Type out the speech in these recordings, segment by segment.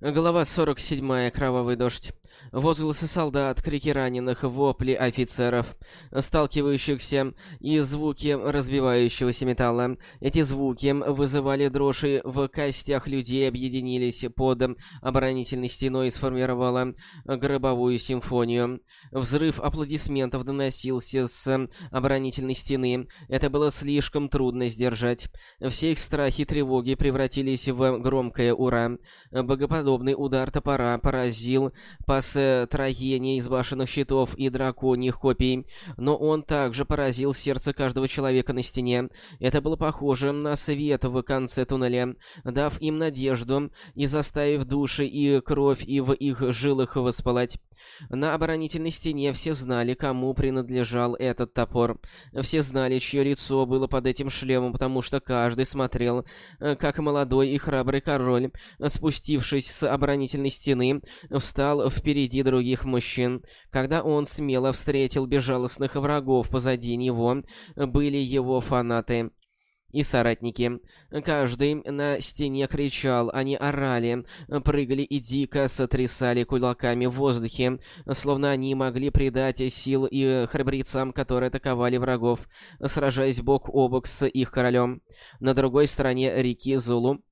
Глава 47. Кровавый дождь. Возгласы солдат, крики раненых, вопли офицеров, сталкивающихся, и звуки разбивающегося металла. Эти звуки вызывали дрожи в костях людей, объединились под оборонительной стеной и сформировала гробовую симфонию. Взрыв аплодисментов доносился с оборонительной стены. Это было слишком трудно сдержать. Все их страхи и тревоги превратились в громкое «Ура!». Богоподобие Подобный удар топора поразил построение из башенных щитов и драконьих копий, но он также поразил сердце каждого человека на стене. Это было похоже на свет в конце туннеля, дав им надежду и заставив души и кровь и в их жилах воспалать. На оборонительной стене все знали, кому принадлежал этот топор. Все знали, чье лицо было под этим шлемом, потому что каждый смотрел, э, как молодой и храбрый король, спустившись с оборонительной стены, встал впереди других мужчин. Когда он смело встретил безжалостных врагов позади него, были его фанаты и соратники. Каждый на стене кричал, они орали, прыгали и дико сотрясали кулаками в воздухе, словно они могли придать сил и храбрецам, которые атаковали врагов, сражаясь бок о бок с их королем. На другой стороне реки Зулу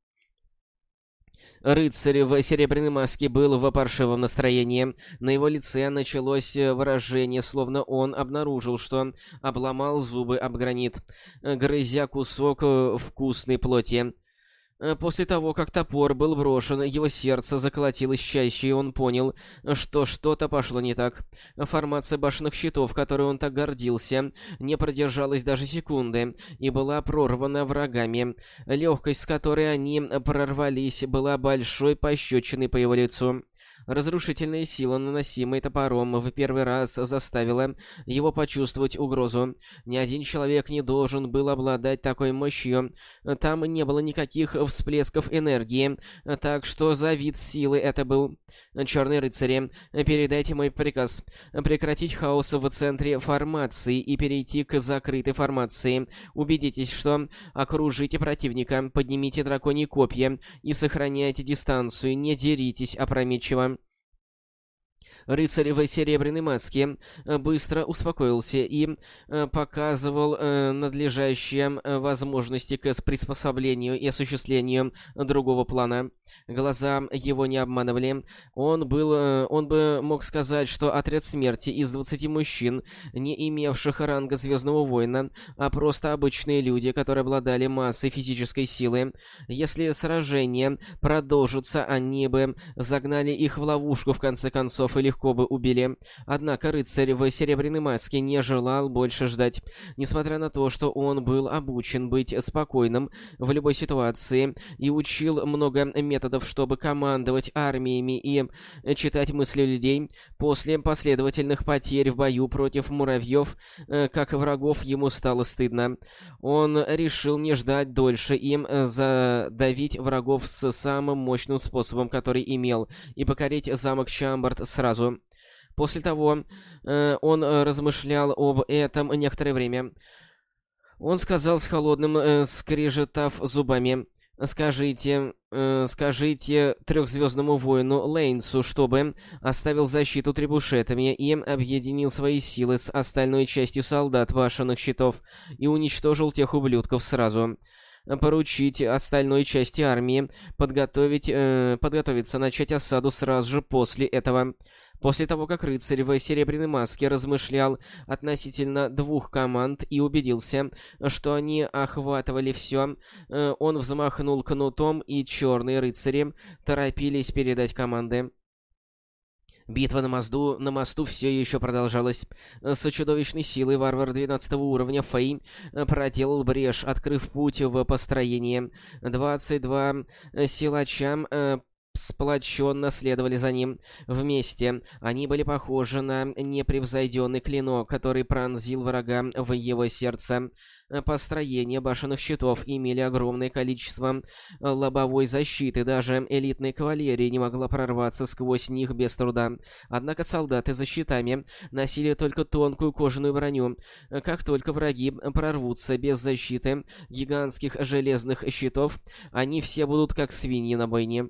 Рыцарь в серебряной маске был в паршивом настроении. На его лице началось выражение, словно он обнаружил, что обломал зубы об гранит, грызя кусок вкусной плоти. Э, после того, как топор был брошен, его сердце заколотилось чаще, и он понял, что что-то пошло не так. Формация башенных щитов, которой он так гордился, не продержалась даже секунды и была прорвана врагами. Легкость, с которой они прорвались, была большой пощечиной по его лицу. Разрушительная сила, наносимая топором, в первый раз заставила его почувствовать угрозу. Ни один человек не должен был обладать такой мощью. Там не было никаких всплесков энергии, так что за вид силы это был. Черные рыцари, передайте мой приказ. Прекратить хаос в центре формации и перейти к закрытой формации. Убедитесь, что окружите противника, поднимите драконьи копья и сохраняйте дистанцию, не деритесь опрометчиво. Рыцарь в серебряной маске э, быстро успокоился и э, показывал э, надлежащие возможности к приспособлению и осуществлению другого плана. Глаза его не обманывали. Он был... Он бы мог сказать, что отряд смерти из 20 мужчин, не имевших ранга Звездного Воина, а просто обычные люди, которые обладали массой физической силы. Если сражение продолжится, они бы загнали их в ловушку в конце концов или легко бы убили. Однако рыцарь в серебряной маске не желал больше ждать. Несмотря на то, что он был обучен быть спокойным в любой ситуации и учил много методов, чтобы командовать армиями и читать мысли людей, после последовательных потерь в бою против муравьев, э, как врагов, ему стало стыдно. Он решил не ждать дольше им задавить врагов с самым мощным способом, который имел, и покорить замок Чамбард сразу. После того э, он э, размышлял об этом некоторое время. Он сказал с холодным, э, скрежетав зубами, «Скажите, э, скажите трехзвездному воину Лейнсу, чтобы оставил защиту требушетами и объединил свои силы с остальной частью солдат башенных щитов и уничтожил тех ублюдков сразу» поручить остальной части армии подготовить, э, подготовиться начать осаду сразу же после этого. После того, как рыцарь в серебряной маске размышлял относительно двух команд и убедился, что они охватывали все, э, он взмахнул кнутом, и черные рыцари торопились передать команды. Битва на мосту, на мосту все еще продолжалась. С чудовищной силой варвар 12 уровня Фэй проделал брешь, открыв путь в построение. 22 силача э, сплоченно следовали за ним. Вместе они были похожи на непревзойденный клинок, который пронзил врага в его сердце. Построения башенных щитов имели огромное количество лобовой защиты, даже элитная кавалерия не могла прорваться сквозь них без труда. Однако солдаты за щитами носили только тонкую кожаную броню. Как только враги прорвутся без защиты гигантских железных щитов, они все будут как свиньи на бойне.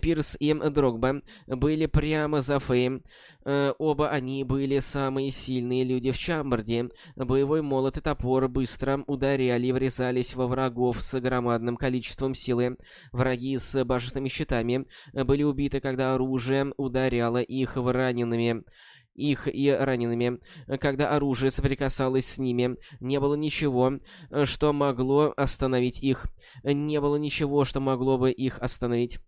Пирс и Дрогба были прямо за Феем. Э, оба они были самые сильные люди в Чамбарде. Боевой молот и топор быстро ударяли и врезались во врагов с громадным количеством силы. Враги с башенными щитами были убиты, когда оружие ударяло их в ранеными их и ранеными. Когда оружие соприкасалось с ними, не было ничего, что могло остановить их. Не было ничего, что могло бы их остановить.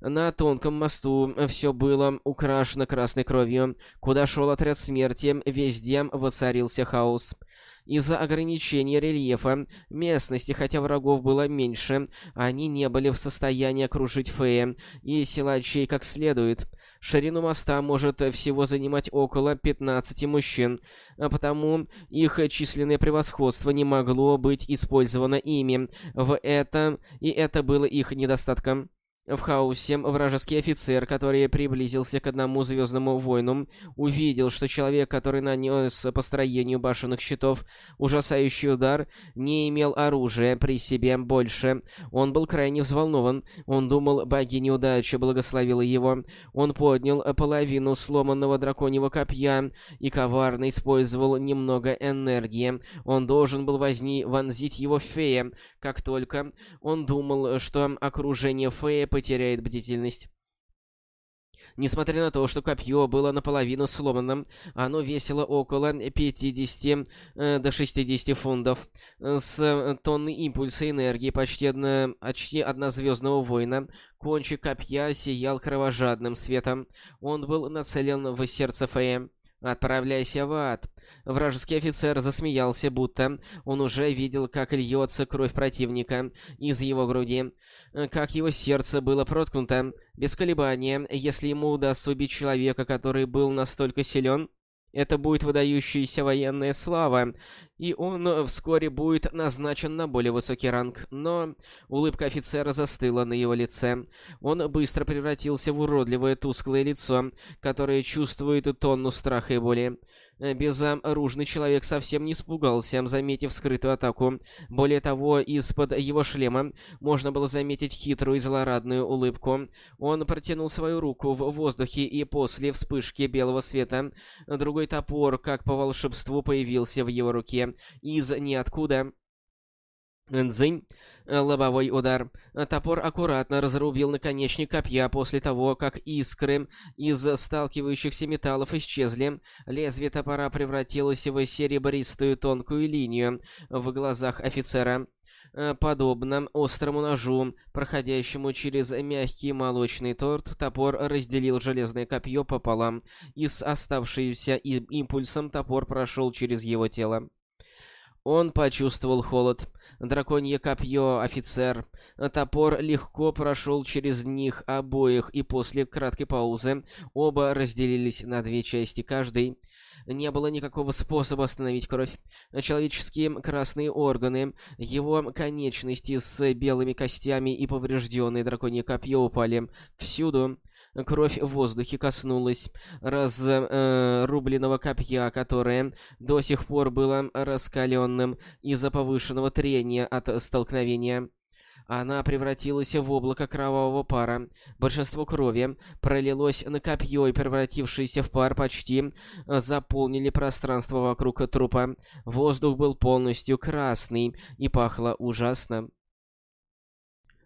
На тонком мосту все было украшено красной кровью. Куда шел отряд смерти, везде воцарился хаос. Из-за ограничения рельефа местности, хотя врагов было меньше, они не были в состоянии окружить Фея и силачей как следует. Ширину моста может всего занимать около 15 мужчин, а потому их численное превосходство не могло быть использовано ими в это, и это было их недостатком. В хаосе вражеский офицер, который приблизился к одному звездному воину, увидел, что человек, который нанес построению башенных щитов ужасающий удар, не имел оружия при себе больше. Он был крайне взволнован. Он думал, богиня удачи благословила его. Он поднял половину сломанного драконьего копья и коварно использовал немного энергии. Он должен был возни вонзить его в фея. Как только он думал, что окружение фея потеряет бдительность. Несмотря на то, что копье было наполовину сломанным, оно весило около 50 э, до 60 фунтов. С тонны импульса энергии почти, одна, почти однозвездного воина кончик копья сиял кровожадным светом. Он был нацелен в сердце Фея. «Отправляйся в ад!» Вражеский офицер засмеялся, будто он уже видел, как льется кровь противника из его груди, как его сердце было проткнуто. Без колебания, если ему удастся убить человека, который был настолько силен, это будет выдающаяся военная слава, и он вскоре будет назначен на более высокий ранг. Но улыбка офицера застыла на его лице. Он быстро превратился в уродливое тусклое лицо, которое чувствует тонну страха и боли. Э, безоружный человек совсем не испугался, заметив скрытую атаку. Более того, из-под его шлема можно было заметить хитрую и злорадную улыбку. Он протянул свою руку в воздухе, и после вспышки белого света другой топор, как по волшебству, появился в его руке из ниоткуда. Дзынь. Лобовой удар. Топор аккуратно разрубил наконечник копья после того, как искры из сталкивающихся металлов исчезли. Лезвие топора превратилось в серебристую тонкую линию в глазах офицера. Подобно острому ножу, проходящему через мягкий молочный торт, топор разделил железное копье пополам, и с оставшимся импульсом топор прошел через его тело. Он почувствовал холод. Драконье копье, офицер. Топор легко прошел через них обоих, и после краткой паузы оба разделились на две части каждой. Не было никакого способа остановить кровь. Человеческие красные органы, его конечности с белыми костями и поврежденное драконье копье упали всюду. Кровь в воздухе коснулась разрубленного э, копья, которое до сих пор было раскаленным из-за повышенного трения от столкновения. Она превратилась в облако кровавого пара. Большинство крови пролилось на копье и, превратившееся в пар, почти заполнили пространство вокруг трупа. Воздух был полностью красный и пахло ужасно.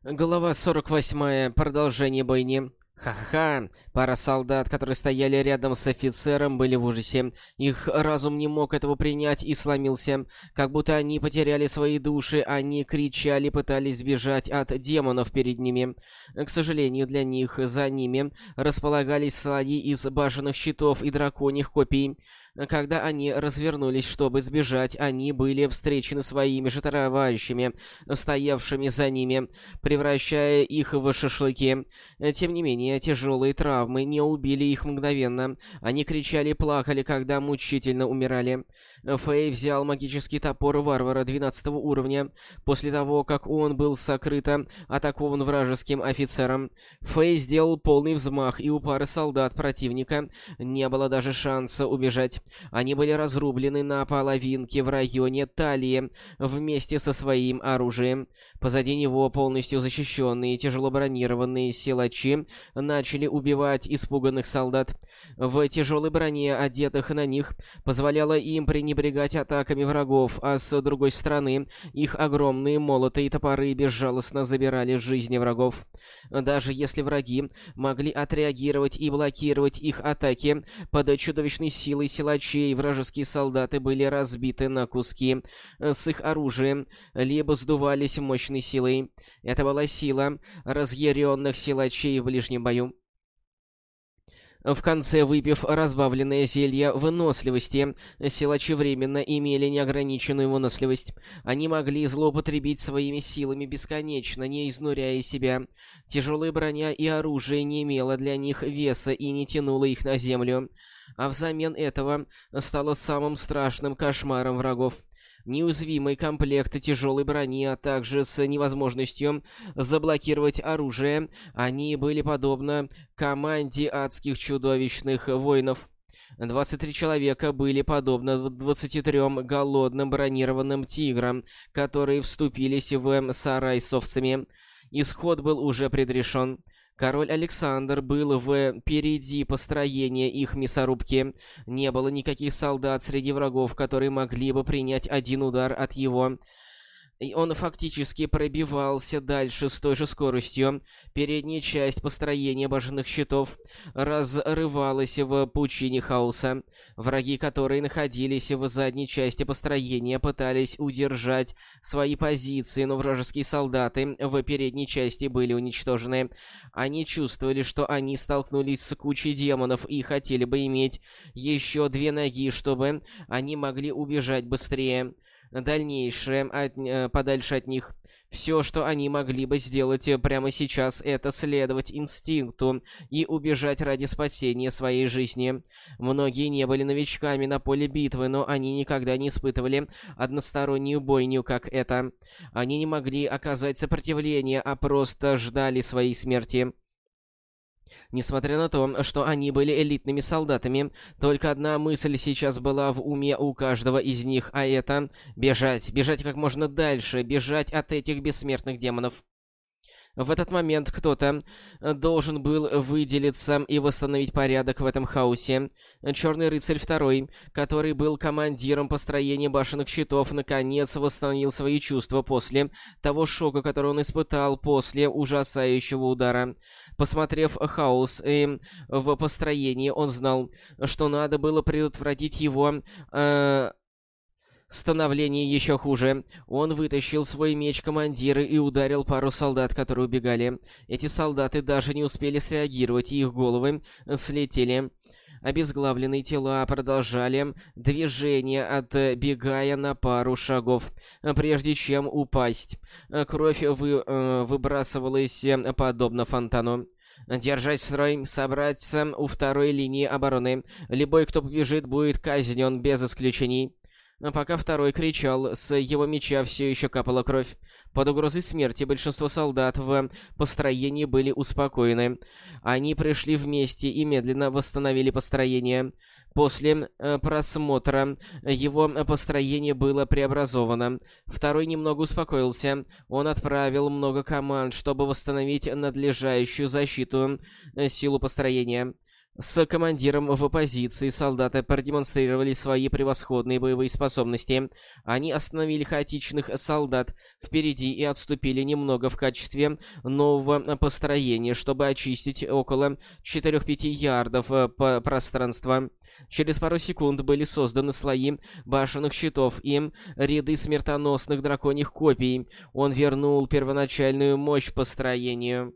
Глава 48. Продолжение бойни. Ха-ха-ха! Пара солдат, которые стояли рядом с офицером, были в ужасе. Их разум не мог этого принять и сломился. Как будто они потеряли свои души, они кричали, пытались сбежать от демонов перед ними. К сожалению для них, за ними располагались слои из башенных щитов и драконьих копий. Когда они развернулись, чтобы сбежать, они были встречены своими же товарищами, стоявшими за ними, превращая их в шашлыки. Тем не менее, тяжелые травмы не убили их мгновенно. Они кричали плакали, когда мучительно умирали. Фэй взял магический топор варвара 12 уровня. После того, как он был сокрыто атакован вражеским офицером, Фэй сделал полный взмах, и у пары солдат противника не было даже шанса убежать. Они были разрублены на половинки в районе талии вместе со своим оружием. Позади него полностью защищенные тяжело бронированные силачи начали убивать испуганных солдат. В тяжелой броне, одетых на них, позволяло им пренебрегать атаками врагов, а с другой стороны, их огромные молоты и топоры безжалостно забирали жизни врагов. Даже если враги могли отреагировать и блокировать их атаки, под чудовищной силой силачей вражеские солдаты были разбиты на куски с их оружием, либо сдувались мощной силой. Это была сила разъяренных силачей в ближнем бою. В конце, выпив разбавленное зелье выносливости, силачи временно имели неограниченную выносливость. Они могли злоупотребить своими силами бесконечно, не изнуряя себя. Тяжелая броня и оружие не имело для них веса и не тянуло их на землю. А взамен этого стало самым страшным кошмаром врагов неуязвимый комплект тяжелой брони, а также с невозможностью заблокировать оружие, они были подобны команде адских чудовищных воинов. 23 человека были подобны 23 голодным бронированным тиграм, которые вступились в сарай с овцами. Исход был уже предрешен. Король Александр был впереди построения их мясорубки. Не было никаких солдат среди врагов, которые могли бы принять один удар от его он фактически пробивался дальше с той же скоростью. Передняя часть построения башенных щитов разрывалась в пучине хаоса. Враги, которые находились в задней части построения, пытались удержать свои позиции, но вражеские солдаты в передней части были уничтожены. Они чувствовали, что они столкнулись с кучей демонов и хотели бы иметь еще две ноги, чтобы они могли убежать быстрее дальнейшее от, э, подальше от них. Все, что они могли бы сделать э, прямо сейчас, это следовать инстинкту и убежать ради спасения своей жизни. Многие не были новичками на поле битвы, но они никогда не испытывали одностороннюю бойню, как это. Они не могли оказать сопротивление, а просто ждали своей смерти. Несмотря на то, что они были элитными солдатами, только одна мысль сейчас была в уме у каждого из них, а это — бежать, бежать как можно дальше, бежать от этих бессмертных демонов. В этот момент кто-то э, должен был выделиться и восстановить порядок в этом хаосе. Черный рыцарь второй, который был командиром построения башенных щитов, наконец восстановил свои чувства после того шока, который он испытал после ужасающего удара. Посмотрев хаос э, в построении, он знал, что надо было предотвратить его... Э, становление еще хуже. Он вытащил свой меч командира и ударил пару солдат, которые убегали. Эти солдаты даже не успели среагировать, и их головы слетели. Обезглавленные тела продолжали движение, отбегая на пару шагов, прежде чем упасть. Кровь вы, э, выбрасывалась подобно фонтану. Держать строй, собраться у второй линии обороны. Любой, кто побежит, будет казнен без исключений. А пока второй кричал, с его меча все еще капала кровь. Под угрозой смерти большинство солдат в построении были успокоены. Они пришли вместе и медленно восстановили построение. После э, просмотра его построение было преобразовано. Второй немного успокоился. Он отправил много команд, чтобы восстановить надлежащую защиту э, силу построения. С командиром в оппозиции солдаты продемонстрировали свои превосходные боевые способности. Они остановили хаотичных солдат впереди и отступили немного в качестве нового построения, чтобы очистить около 4-5 ярдов э, по пространства. Через пару секунд были созданы слои башенных щитов и ряды смертоносных драконьих копий. Он вернул первоначальную мощь построению.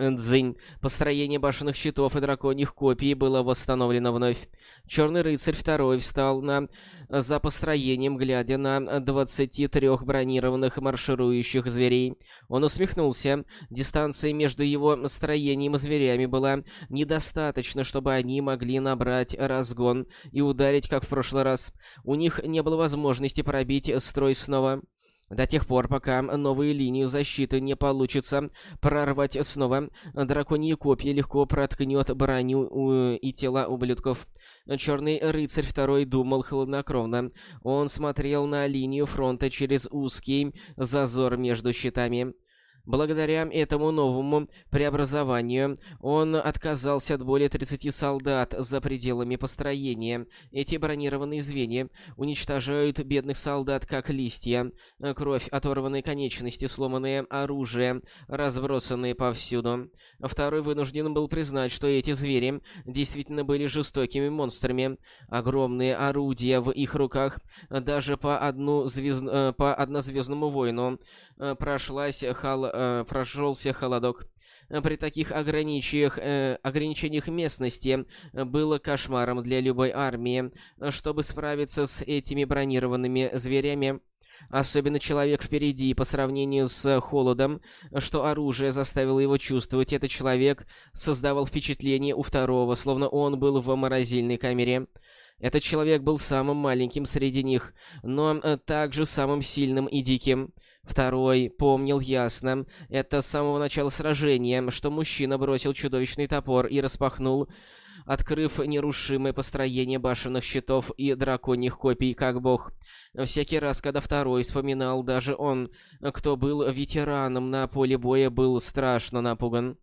Дзынь. Построение башенных щитов и драконьих копий было восстановлено вновь. Черный рыцарь второй встал на... за построением, глядя на 23 бронированных марширующих зверей. Он усмехнулся. Дистанция между его строением и зверями была недостаточно, чтобы они могли набрать разгон и ударить, как в прошлый раз. У них не было возможности пробить строй снова. До тех пор, пока новую линию защиты не получится прорвать снова, драконьи копья легко проткнет броню и тела ублюдков. Черный рыцарь второй думал хладнокровно. Он смотрел на линию фронта через узкий зазор между щитами. Благодаря этому новому преобразованию он отказался от более 30 солдат за пределами построения. Эти бронированные звенья уничтожают бедных солдат как листья. Кровь, оторванные конечности, сломанное оружие, разбросанные повсюду. Второй вынужден был признать, что эти звери действительно были жестокими монстрами. Огромные орудия в их руках даже по, одну звезд... Э, по однозвездному воину э, прошлась хал э, прошелся холодок. При таких ограничениях, э, ограничениях местности было кошмаром для любой армии. Чтобы справиться с этими бронированными зверями, Особенно человек впереди, по сравнению с холодом, что оружие заставило его чувствовать, этот человек создавал впечатление у второго, словно он был в морозильной камере. Этот человек был самым маленьким среди них, но э, также самым сильным и диким. Второй помнил ясно, это с самого начала сражения, что мужчина бросил чудовищный топор и распахнул, открыв нерушимое построение башенных щитов и драконьих копий, как бог. Всякий раз, когда второй вспоминал, даже он, кто был ветераном на поле боя, был страшно напуган.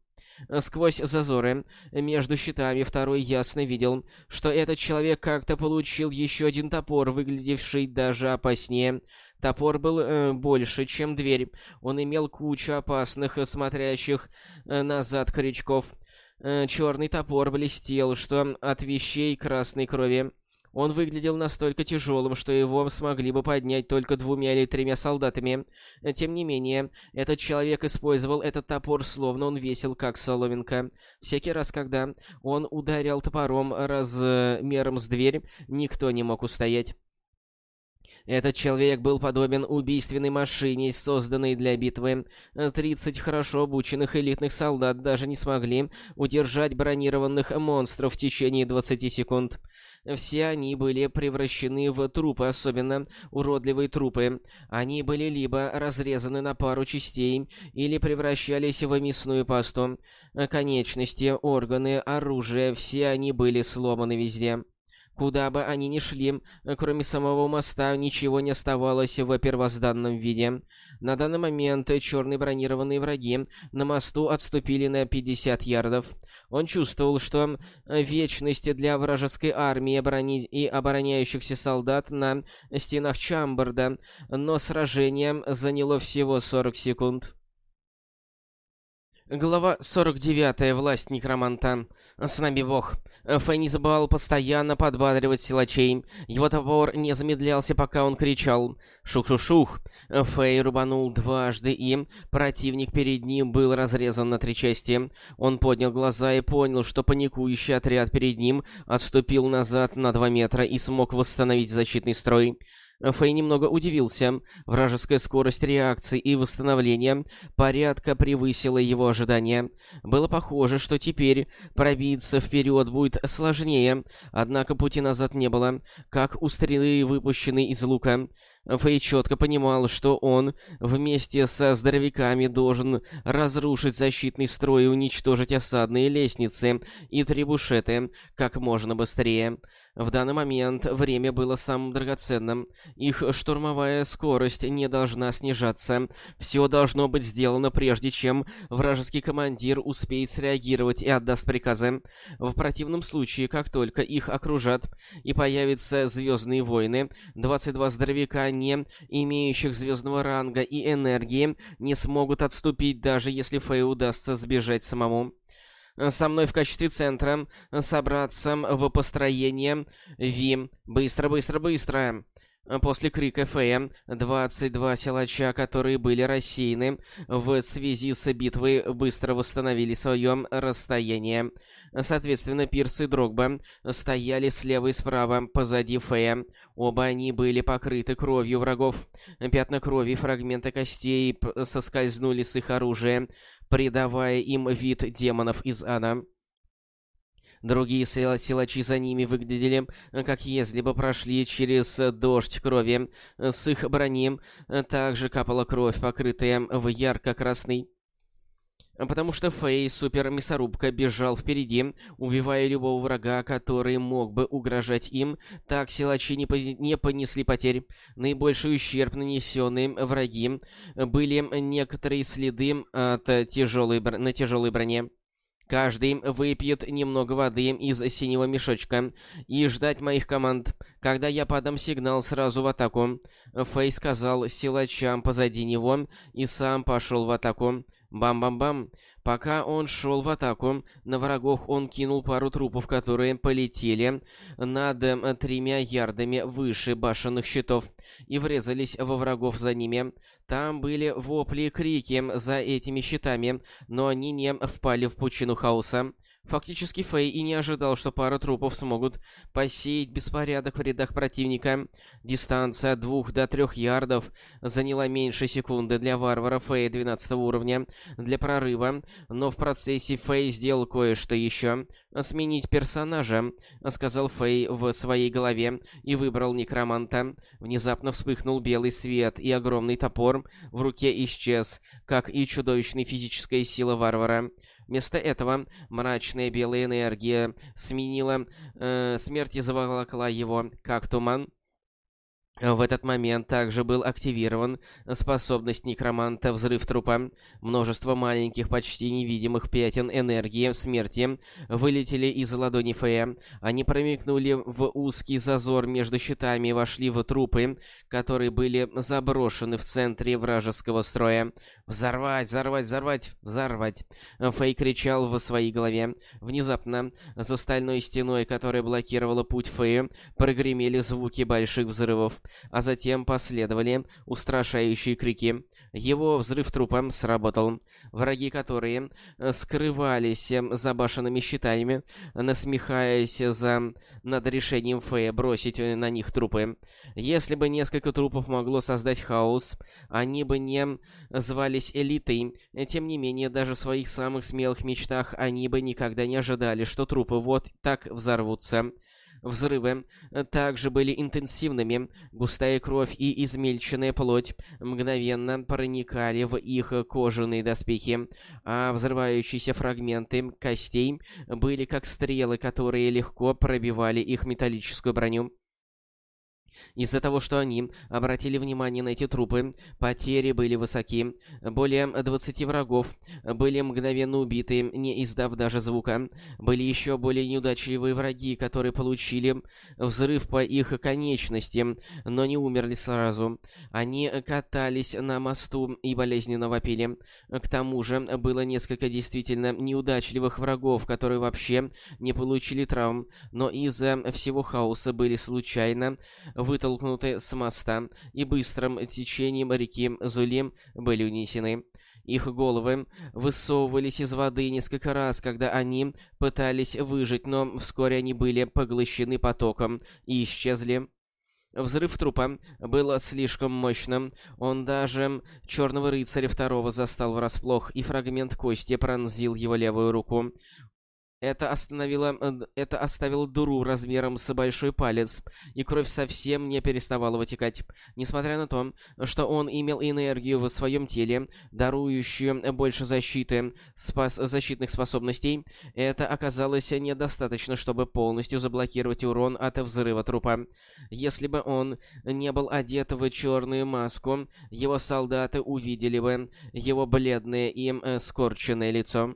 Сквозь зазоры между щитами второй ясно видел, что этот человек как-то получил еще один топор, выглядевший даже опаснее. Топор был э, больше, чем дверь. Он имел кучу опасных, э, смотрящих э, назад крючков. Э, черный топор блестел, что от вещей красной крови. Он выглядел настолько тяжелым, что его смогли бы поднять только двумя или тремя солдатами. Тем не менее, этот человек использовал этот топор, словно он весил как соломинка. Всякий раз, когда он ударял топором размером с дверь, никто не мог устоять. Этот человек был подобен убийственной машине, созданной для битвы. Тридцать хорошо обученных элитных солдат даже не смогли удержать бронированных монстров в течение 20 секунд. Все они были превращены в трупы, особенно уродливые трупы. Они были либо разрезаны на пару частей, или превращались в мясную пасту. Конечности, органы, оружие — все они были сломаны везде. Куда бы они ни шли, кроме самого моста, ничего не оставалось в первозданном виде. На данный момент черные бронированные враги на мосту отступили на 50 ярдов. Он чувствовал, что вечность для вражеской армии оборони... и обороняющихся солдат на стенах Чамбарда, но сражение заняло всего 40 секунд. Глава 49. Власть некроманта. С нами бог. Фэй не забывал постоянно подбадривать силачей. Его топор не замедлялся, пока он кричал «Шух-шух-шух!». Фэй рубанул дважды, и противник перед ним был разрезан на три части. Он поднял глаза и понял, что паникующий отряд перед ним отступил назад на два метра и смог восстановить защитный строй. Фэй немного удивился. Вражеская скорость реакции и восстановления порядка превысила его ожидания. Было похоже, что теперь пробиться вперед будет сложнее, однако пути назад не было, как у стрелы, выпущенной из лука. Фэй четко понимал, что он вместе со здоровяками должен разрушить защитный строй и уничтожить осадные лестницы и трибушеты как можно быстрее. В данный момент время было самым драгоценным. Их штурмовая скорость не должна снижаться. Все должно быть сделано прежде, чем вражеский командир успеет среагировать и отдаст приказы. В противном случае, как только их окружат и появятся Звездные войны, 22 здоровяка, не имеющих звездного ранга и энергии, не смогут отступить, даже если Фэй удастся сбежать самому со мной в качестве центра собраться в построение Ви. Быстро, быстро, быстро. После крика Фея 22 силача, которые были рассеяны в связи с битвой, быстро восстановили свое расстояние. Соответственно, Пирс и Дрогба стояли слева и справа, позади Фея. Оба они были покрыты кровью врагов. Пятна крови и фрагменты костей соскользнули с их оружия, придавая им вид демонов из ада. Другие силачи за ними выглядели, как если бы прошли через дождь крови. С их брони также капала кровь, покрытая в ярко-красный Потому что Фэй, супер-мясорубка, бежал впереди, убивая любого врага, который мог бы угрожать им, так силачи не, по не понесли потерь. Наибольший ущерб, нанесенный враги, были некоторые следы от тяжелой, на тяжелой броне. Каждый выпьет немного воды из синего мешочка и ждать моих команд. Когда я подам сигнал сразу в атаку. Фэй сказал силачам позади него и сам пошел в атаку. Бам-бам-бам. Пока он шел в атаку, на врагов он кинул пару трупов, которые полетели над э, тремя ярдами выше башенных щитов и врезались во врагов за ними. Там были вопли и крики за этими щитами, но они не впали в пучину хаоса. Фактически Фэй и не ожидал, что пара трупов смогут посеять беспорядок в рядах противника. Дистанция от двух до трех ярдов заняла меньше секунды для варвара Фэя 12 уровня для прорыва, но в процессе Фэй сделал кое-что еще. «Сменить персонажа», — сказал Фэй в своей голове и выбрал некроманта. Внезапно вспыхнул белый свет, и огромный топор в руке исчез, как и чудовищная физическая сила варвара. Вместо этого мрачная белая энергия сменила э, смерть и заволокла его, как туман. В этот момент также был активирован способность некроманта «Взрыв трупа». Множество маленьких, почти невидимых пятен энергии смерти вылетели из ладони Фея. Они промелькнули в узкий зазор между щитами и вошли в трупы, которые были заброшены в центре вражеского строя. «Взорвать! Взорвать! Взорвать! Взорвать!» Фей кричал в своей голове. Внезапно за стальной стеной, которая блокировала путь Фея, прогремели звуки больших взрывов а затем последовали устрашающие крики. Его взрыв трупа сработал. Враги, которые э, скрывались э, за башенными щитами, насмехаясь за над решением Фея бросить э, на них трупы. Если бы несколько трупов могло создать хаос, они бы не звались элитой. Тем не менее, даже в своих самых смелых мечтах они бы никогда не ожидали, что трупы вот так взорвутся. Взрывы также были интенсивными. Густая кровь и измельченная плоть мгновенно проникали в их кожаные доспехи, а взрывающиеся фрагменты костей были как стрелы, которые легко пробивали их металлическую броню. Из-за того, что они обратили внимание на эти трупы, потери были высоки. Более 20 врагов были мгновенно убиты, не издав даже звука. Были еще более неудачливые враги, которые получили взрыв по их конечности, но не умерли сразу. Они катались на мосту и болезненно вопили. К тому же было несколько действительно неудачливых врагов, которые вообще не получили травм, но из-за всего хаоса были случайно вытолкнуты с моста и быстрым течением реки Зулим были унесены. Их головы высовывались из воды несколько раз, когда они пытались выжить, но вскоре они были поглощены потоком и исчезли. Взрыв трупа был слишком мощным. Он даже Черного Рыцаря Второго застал врасплох, и фрагмент кости пронзил его левую руку. Это остановило... Это оставило дуру размером с большой палец, и кровь совсем не переставала вытекать. Несмотря на то, что он имел энергию в своем теле, дарующую больше защиты, спас... защитных способностей, это оказалось недостаточно, чтобы полностью заблокировать урон от взрыва трупа. Если бы он не был одет в черную маску, его солдаты увидели бы его бледное и э, скорченное лицо.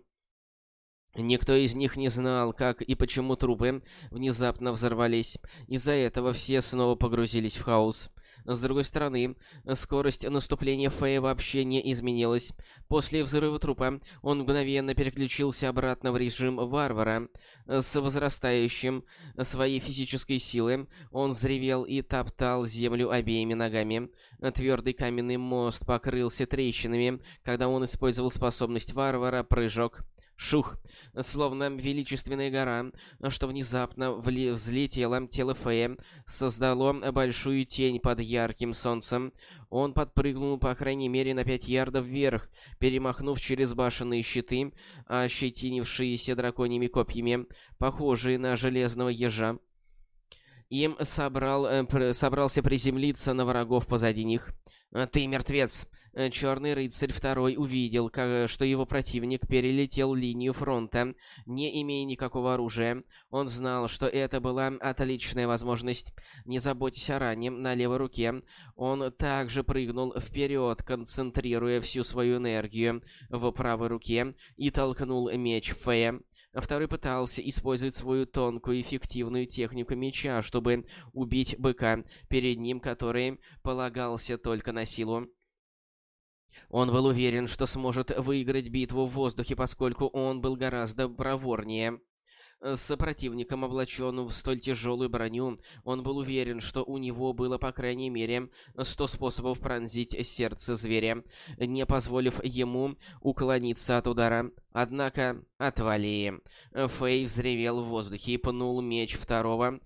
Никто из них не знал, как и почему трупы внезапно взорвались. Из-за этого все снова погрузились в хаос. С другой стороны, скорость наступления Фэя вообще не изменилась. После взрыва трупа он мгновенно переключился обратно в режим варвара. С возрастающим своей физической силы он взревел и топтал землю обеими ногами. Твердый каменный мост покрылся трещинами, когда он использовал способность варвара «Прыжок». Шух! Словно величественная гора, что внезапно взлетело, тело Фея создало большую тень под ярким солнцем. Он подпрыгнул, по крайней мере, на пять ярдов вверх, перемахнув через башенные щиты, ощетинившиеся драконьими копьями, похожие на железного ежа. Им собрал, э, собрался приземлиться на врагов позади них. «Ты мертвец!» Э, Черный рыцарь второй увидел, как, что его противник перелетел линию фронта, не имея никакого оружия. Он знал, что это была отличная возможность. Не заботясь о ране на левой руке, он также прыгнул вперед, концентрируя всю свою энергию в правой руке и толкнул меч Фея. Второй пытался использовать свою тонкую эффективную технику меча, чтобы убить быка перед ним, который полагался только на силу. Он был уверен, что сможет выиграть битву в воздухе, поскольку он был гораздо проворнее. С противником, облаченным в столь тяжелую броню, он был уверен, что у него было по крайней мере сто способов пронзить сердце зверя, не позволив ему уклониться от удара. Однако, отвали. Фэй взревел в воздухе и пнул меч второго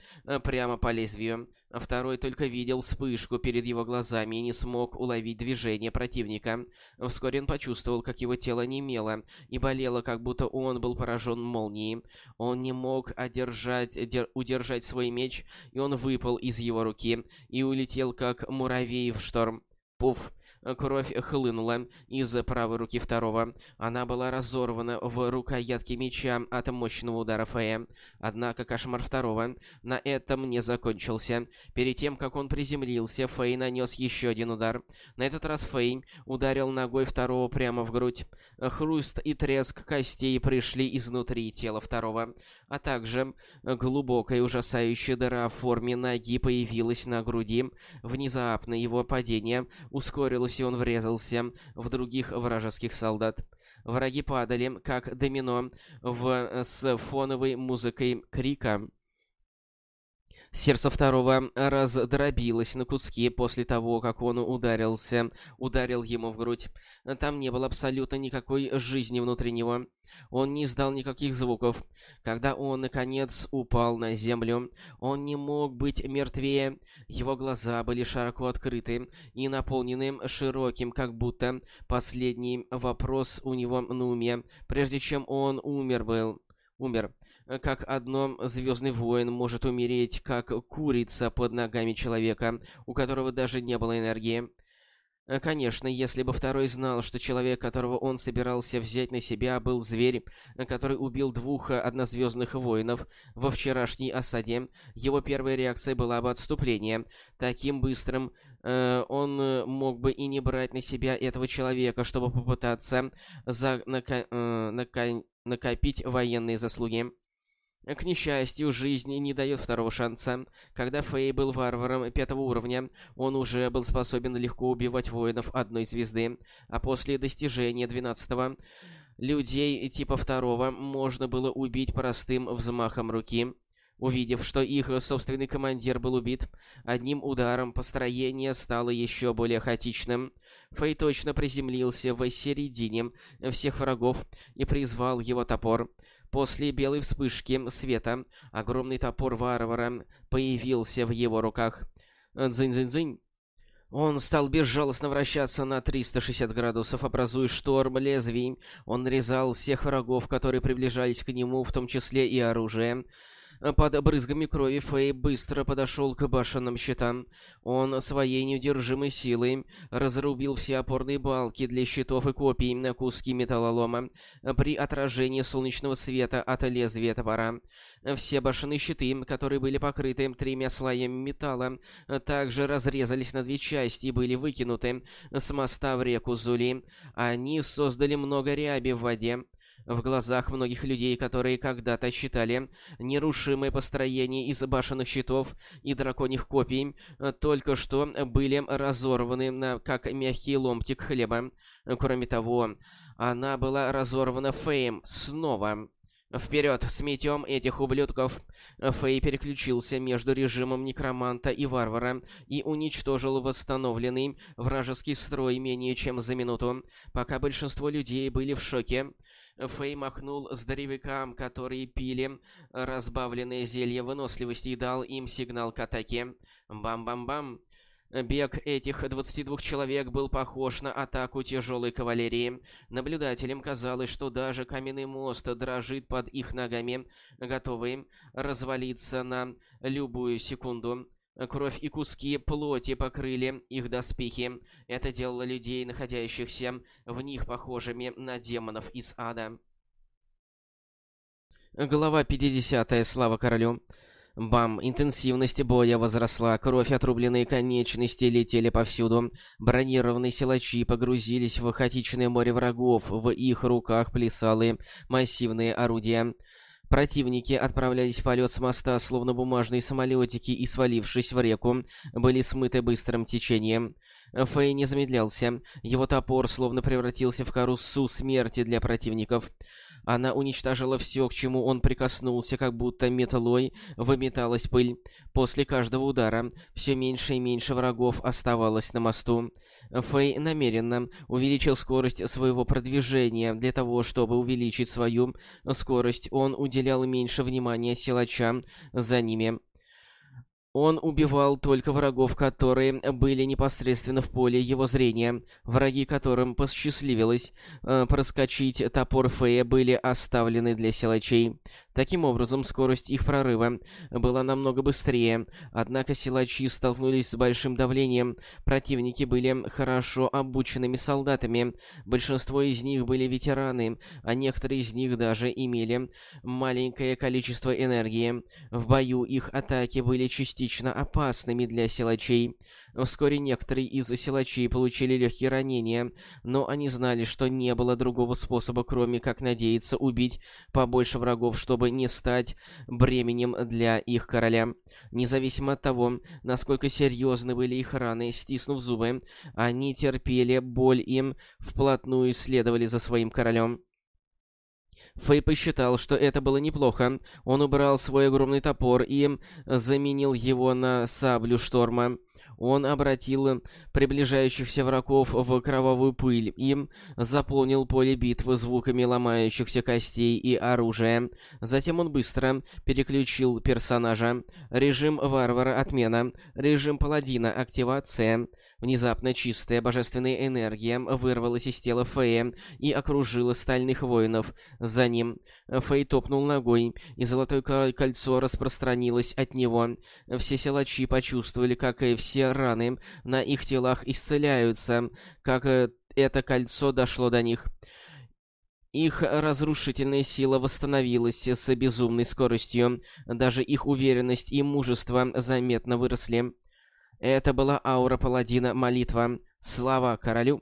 прямо по лезвию. А второй только видел вспышку перед его глазами и не смог уловить движение противника. Вскоре он почувствовал, как его тело немело и болело, как будто он был поражен молнией. Он не мог одержать, удержать свой меч, и он выпал из его руки и улетел, как муравей в шторм. Пуф! Кровь хлынула из правой руки второго. Она была разорвана в рукоятке меча от мощного удара Фея. Однако кошмар второго на этом не закончился. Перед тем, как он приземлился, Фей нанес еще один удар. На этот раз Фей ударил ногой второго прямо в грудь. Хруст и треск костей пришли изнутри тела второго а также глубокая ужасающая дыра в форме ноги появилась на груди. Внезапно его падение ускорилось, и он врезался в других вражеских солдат. Враги падали, как домино, в, с фоновой музыкой крика. Сердце второго раздробилось на куски после того, как он ударился, ударил ему в грудь. Там не было абсолютно никакой жизни внутри него. Он не издал никаких звуков. Когда он, наконец, упал на землю, он не мог быть мертвее. Его глаза были широко открыты и наполнены широким, как будто последний вопрос у него на уме, прежде чем он умер был. Умер. Э, как одно Звездный Воин может умереть, как курица под ногами человека, у которого даже не было энергии. Э, конечно, если бы второй знал, что человек, которого он собирался взять на себя, был зверь, э, который убил двух однозвездных воинов во вчерашней осаде, его первая реакция была бы отступление. Таким быстрым э, он мог бы и не брать на себя этого человека, чтобы попытаться за нака э, нака накопить военные заслуги. К несчастью, жизнь не дает второго шанса. Когда Фэй был варваром пятого уровня, он уже был способен легко убивать воинов одной звезды, а после достижения двенадцатого людей типа второго можно было убить простым взмахом руки. Увидев, что их собственный командир был убит, одним ударом построение стало еще более хаотичным. Фэй точно приземлился в середине всех врагов и призвал его топор. После белой вспышки света огромный топор варвара появился в его руках. Дзынь-дзынь-дзынь. Он стал безжалостно вращаться на 360 градусов, образуя шторм лезвий. Он резал всех врагов, которые приближались к нему, в том числе и оружие. Под брызгами крови Фэй быстро подошел к башенным щитам. Он своей неудержимой силой разрубил все опорные балки для щитов и копий на куски металлолома при отражении солнечного света от лезвия топора. Все башенные щиты, которые были покрыты тремя слоями металла, также разрезались на две части и были выкинуты с моста в реку Зули. Они создали много ряби в воде. В глазах многих людей, которые когда-то считали нерушимое построение из башенных щитов и драконьих копий, только что были разорваны на как мягкий ломтик хлеба. Кроме того, она была разорвана Фейм снова. Вперед, сметем этих ублюдков! Фэй переключился между режимом некроманта и варвара и уничтожил восстановленный вражеский строй менее чем за минуту, пока большинство людей были в шоке. Фэй махнул здоровякам, которые пили разбавленное зелье выносливости и дал им сигнал к атаке. Бам-бам-бам! Бег этих 22 человек был похож на атаку тяжелой кавалерии. Наблюдателям казалось, что даже каменный мост дрожит под их ногами, готовый развалиться на любую секунду. Кровь и куски плоти покрыли их доспехи. Это делало людей, находящихся в них, похожими на демонов из ада. Глава 50. Слава королю. Бам! Интенсивность боя возросла, кровь отрубленные конечности летели повсюду. Бронированные силачи погрузились в хаотичное море врагов, в их руках плясали массивные орудия. Противники отправлялись в полет с моста, словно бумажные самолетики, и, свалившись в реку, были смыты быстрым течением. Фэй не замедлялся. Его топор словно превратился в карусу смерти для противников. Она уничтожила все, к чему он прикоснулся, как будто металлой выметалась пыль. После каждого удара все меньше и меньше врагов оставалось на мосту. Фэй намеренно увеличил скорость своего продвижения. Для того, чтобы увеличить свою скорость, он уделял меньше внимания силачам за ними. Он убивал только врагов, которые были непосредственно в поле его зрения. Враги, которым посчастливилось э, проскочить топор Фея, были оставлены для силачей. Таким образом, скорость их прорыва была намного быстрее, однако силачи столкнулись с большим давлением. Противники были хорошо обученными солдатами, большинство из них были ветераны, а некоторые из них даже имели маленькое количество энергии. В бою их атаки были частично опасными для силачей. Вскоре некоторые из силачей получили легкие ранения, но они знали, что не было другого способа, кроме как надеяться убить побольше врагов, чтобы не стать бременем для их короля. Независимо от того, насколько серьезны были их раны, стиснув зубы, они терпели боль им, вплотную следовали за своим королем. Фэй посчитал, что это было неплохо. Он убрал свой огромный топор и заменил его на саблю шторма. Он обратил приближающихся врагов в кровавую пыль и заполнил поле битвы звуками ломающихся костей и оружия. Затем он быстро переключил персонажа. Режим варвара — отмена. Режим паладина — активация. Внезапно чистая божественная энергия вырвалась из тела Фея и окружила стальных воинов. За ним Фей топнул ногой, и золотое кольцо распространилось от него. Все силачи почувствовали, как и все раны на их телах исцеляются, как э, это кольцо дошло до них. Их разрушительная сила восстановилась с безумной скоростью. Даже их уверенность и мужество заметно выросли. Это была аура паладина молитва. Слава королю!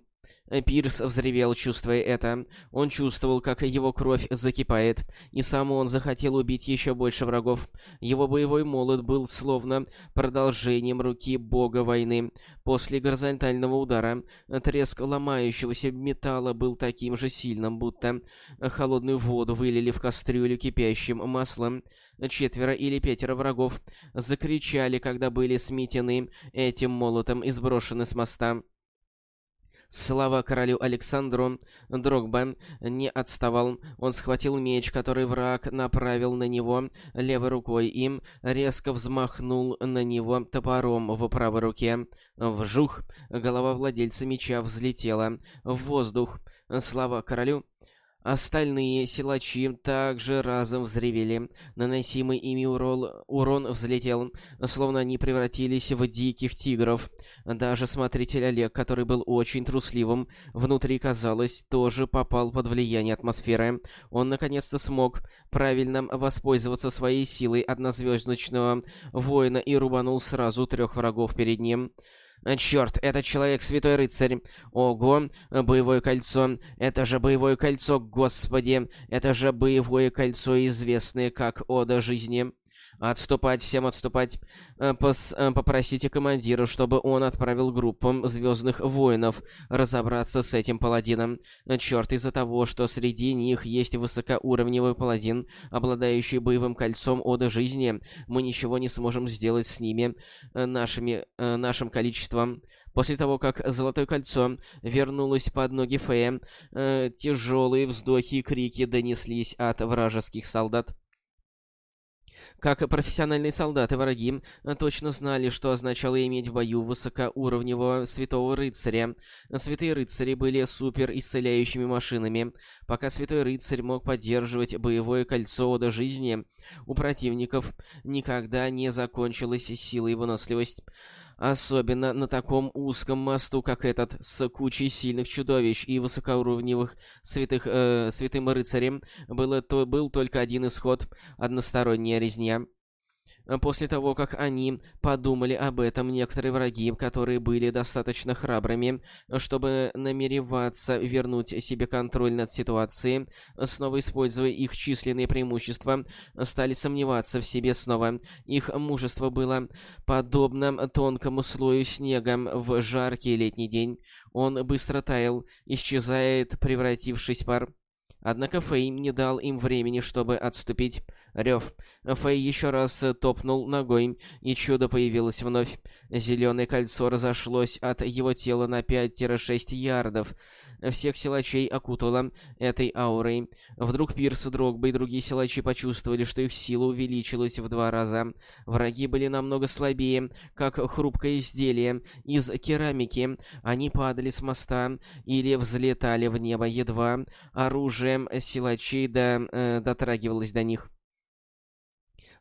Пирс взревел, чувствуя это. Он чувствовал, как его кровь закипает, и сам он захотел убить еще больше врагов. Его боевой молот был словно продолжением руки бога войны. После горизонтального удара треск ломающегося металла был таким же сильным, будто холодную воду вылили в кастрюлю кипящим маслом. Четверо или пятеро врагов закричали, когда были сметены этим молотом и сброшены с моста. Слава королю Александру, Дрогба не отставал. Он схватил меч, который враг направил на него левой рукой, и резко взмахнул на него топором в правой руке. Вжух! Голова владельца меча взлетела в воздух. Слава королю! Остальные силачи также разом взревели. Наносимый ими урон, урон взлетел, словно они превратились в диких тигров. Даже смотритель Олег, который был очень трусливым, внутри, казалось, тоже попал под влияние атмосферы. Он наконец-то смог правильно воспользоваться своей силой однозвездочного воина и рубанул сразу трех врагов перед ним. Черт, это человек Святой Рыцарь. Ого, боевое кольцо. Это же боевое кольцо, господи. Это же боевое кольцо, известное как Ода Жизни. Отступать, всем отступать. Э, пос э, попросите командира, чтобы он отправил группам Звездных Воинов разобраться с этим паладином. Черт, из-за того, что среди них есть высокоуровневый паладин, обладающий боевым кольцом Ода Жизни, мы ничего не сможем сделать с ними, э, нашими, нашим количеством. После того, как Золотое Кольцо вернулось под ноги Фея, э, тяжелые вздохи и крики донеслись от вражеских солдат. Как профессиональные солдаты, враги точно знали, что означало иметь в бою высокоуровневого святого рыцаря. Святые рыцари были супер-исцеляющими машинами. Пока святой рыцарь мог поддерживать боевое кольцо до жизни, у противников никогда не закончилась сила и выносливость. Особенно на таком узком мосту, как этот, с кучей сильных чудовищ и высокоуровневых святых, э, святым рыцарем, было, то, был только один исход — односторонняя резня. Э, после того, как они подумали об этом, некоторые враги, которые были достаточно храбрыми, чтобы намереваться вернуть себе контроль над ситуацией, снова используя их численные преимущества, стали сомневаться в себе снова. Их мужество было подобно тонкому слою снега в жаркий летний день. Он быстро таял, исчезает, превратившись в пар. Однако Фэй не дал им времени, чтобы отступить. Рев. Фэй еще раз топнул ногой, и чудо появилось вновь. Зеленое кольцо разошлось от его тела на 5-6 ярдов всех силачей окутала этой аурой. Вдруг Пирс, Дрогба и другие силачи почувствовали, что их сила увеличилась в два раза. Враги были намного слабее, как хрупкое изделие из керамики. Они падали с моста или взлетали в небо едва оружием силачей до, э, дотрагивалось до них.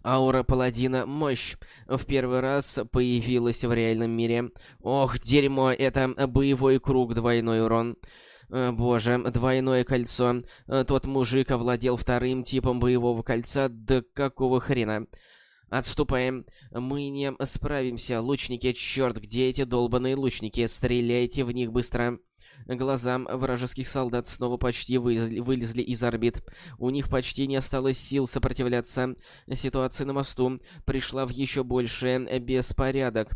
Аура паладина «Мощь» в первый раз появилась в реальном мире. Ох, дерьмо, это боевой круг, двойной урон. Э, боже, двойное кольцо. Э, тот мужик овладел вторым типом боевого кольца. Да какого хрена? Отступаем. Мы не справимся. Лучники, черт, где эти долбаные лучники? Стреляйте в них быстро. Глазам вражеских солдат снова почти вылезли, из орбит. У них почти не осталось сил сопротивляться. Ситуация на мосту пришла в еще больший беспорядок.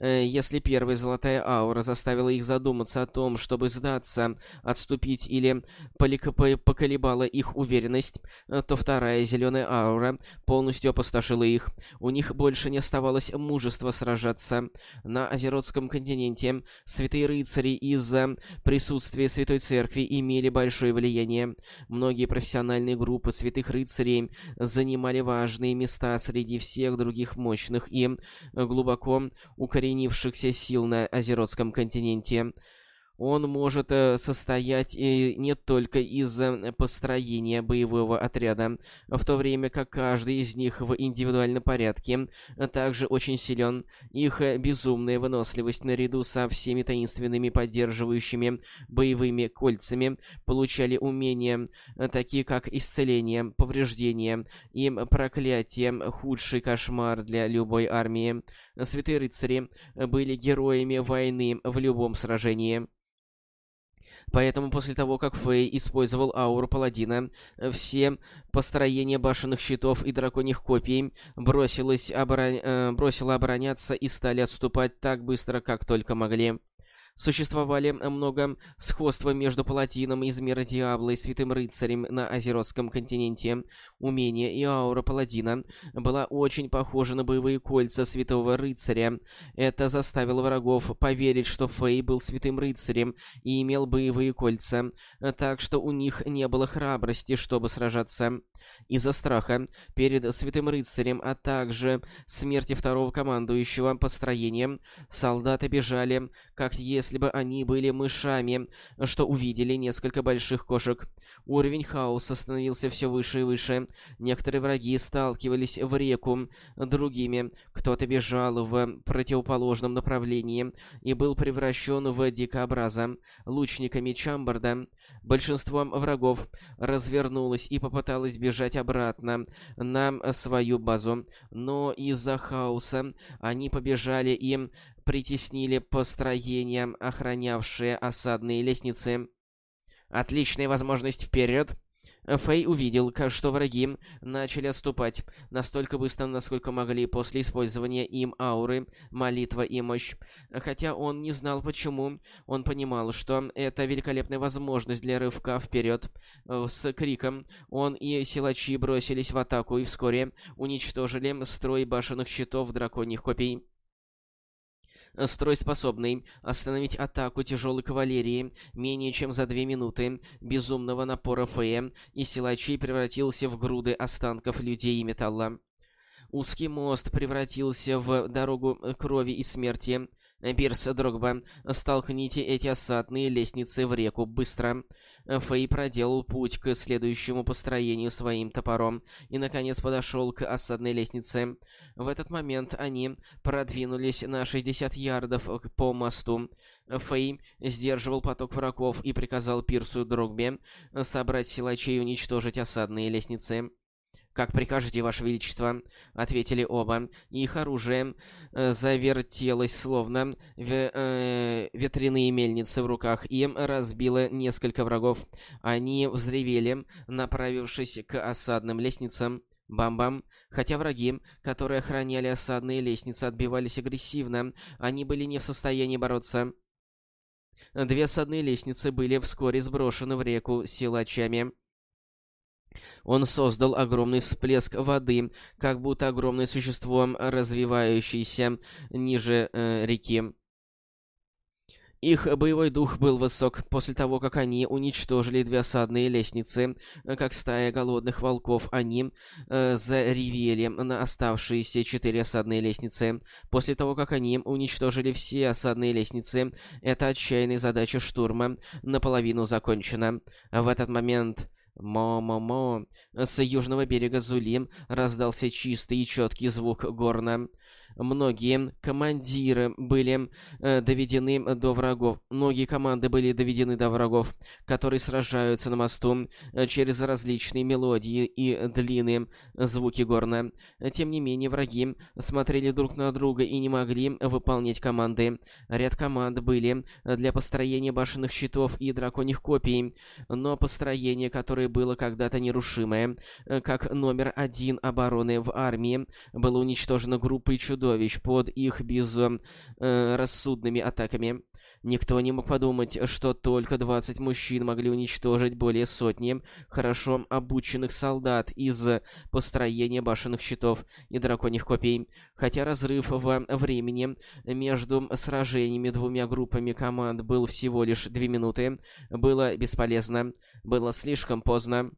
Э, если первая золотая аура заставила их задуматься о том, чтобы сдаться, отступить или поколебала их уверенность, э, то вторая зеленая аура полностью опустошила их. У них больше не оставалось мужества сражаться. На Азеротском континенте святые рыцари из-за присутствие Святой Церкви имели большое влияние. Многие профессиональные группы святых рыцарей занимали важные места среди всех других мощных и глубоко укоренившихся сил на Азеротском континенте. Он может э, состоять не только из э, построения боевого отряда, в то время как каждый из них в индивидуальном порядке также очень силен. Их э, безумная выносливость наряду со всеми таинственными поддерживающими боевыми кольцами получали умения, такие как исцеление, повреждение и проклятие, худший кошмар для любой армии. Святые рыцари были героями войны в любом сражении. Поэтому после того, как Фэй использовал ауру паладина, все построения башенных щитов и драконьих копий бросилось оборон... э, бросило обороняться и стали отступать так быстро, как только могли. Существовали много сходства между паладином из мира Диабло и Святым Рыцарем на Азеротском континенте. Умение и аура паладина была очень похожа на боевые кольца Святого Рыцаря. Это заставило врагов поверить, что Фей был Святым Рыцарем и имел боевые кольца, так что у них не было храбрости, чтобы сражаться. Из-за страха перед Святым Рыцарем, а также смерти второго командующего построением, солдаты бежали, как если бы они были мышами, что увидели несколько больших кошек. Уровень хаоса становился все выше и выше. Некоторые враги сталкивались в реку другими. Кто-то бежал в противоположном направлении и был превращен в дикообраза. Лучниками Чамбарда большинство врагов развернулось и попыталось бежать обратно на свою базу. Но из-за хаоса они побежали и притеснили построения, охранявшие осадные лестницы. Отличная возможность вперед. Фэй увидел, что враги начали отступать настолько быстро, насколько могли после использования им ауры, молитва и мощь. Хотя он не знал почему, он понимал, что это великолепная возможность для рывка вперед. С криком он и силачи бросились в атаку и вскоре уничтожили строй башенных щитов драконьих копий. Э, строй способный остановить атаку тяжелой кавалерии менее чем за две минуты безумного напора Фея, и силачей превратился в груды останков людей и металла. Узкий мост превратился в дорогу крови и смерти. Пирс Дрогба, столкните эти осадные лестницы в реку быстро. Фэй проделал путь к следующему построению своим топором и, наконец, подошел к осадной лестнице. В этот момент они продвинулись на 60 ярдов по мосту. Фэй сдерживал поток врагов и приказал Пирсу Дрогбе собрать силачей и уничтожить осадные лестницы. «Как прикажете, Ваше Величество», — ответили оба. Их оружие э, завертелось, словно в, э, ветряные мельницы в руках, и разбило несколько врагов. Они взревели, направившись к осадным лестницам. Бам-бам. Хотя враги, которые охраняли осадные лестницы, отбивались агрессивно, они были не в состоянии бороться. Две осадные лестницы были вскоре сброшены в реку силачами. Он создал огромный всплеск воды, как будто огромное существо, развивающееся ниже э, реки. Их боевой дух был высок после того, как они уничтожили две осадные лестницы. Как стая голодных волков, они э, заревели на оставшиеся четыре осадные лестницы. После того, как они уничтожили все осадные лестницы, эта отчаянная задача штурма наполовину закончена. В этот момент Мо-мо-мо. С южного берега Зулим раздался чистый и четкий звук горна. Многие командиры были э, доведены до врагов. Многие команды были доведены до врагов, которые сражаются на мосту э, через различные мелодии и длинные звуки горна. Тем не менее, враги смотрели друг на друга и не могли выполнять команды. Ряд команд были для построения башенных щитов и драконьих копий, но построение, которое было когда-то нерушимое, э, как номер один обороны в армии, было уничтожено группой чудовищ под их безрассудными э, атаками. Никто не мог подумать, что только 20 мужчин могли уничтожить более сотни хорошо обученных солдат из построения башенных щитов и драконьих копий. Хотя разрыв во времени между сражениями двумя группами команд был всего лишь две минуты, было бесполезно, было слишком поздно.